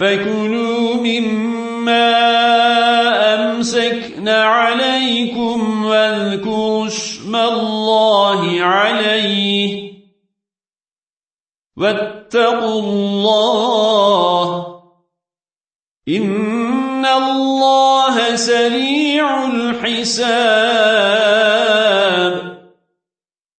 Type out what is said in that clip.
فكلوا مما أمسكن عليكم واذكروا اسم الله عليه واتقوا الله. إن الله سريع الحساب.